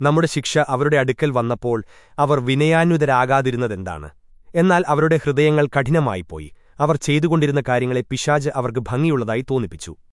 നമ്മുടെ ശിക്ഷ അവരുടെ അടുക്കൽ വന്നപ്പോൾ അവർ വിനയാന്വിതരാകാതിരുന്നതെന്താണ്? എന്നാൽ അവരുടെ ഹൃദയങ്ങൾ കഠിനമായിപ്പോയി. അവർ ചെയ്തുകൊണ്ടിരുന്ന കാര്യങ്ങളെ പിശാജ് അവർക്ക് ഭംഗിയുള്ളതായി തോന്നിപ്പിച്ചു.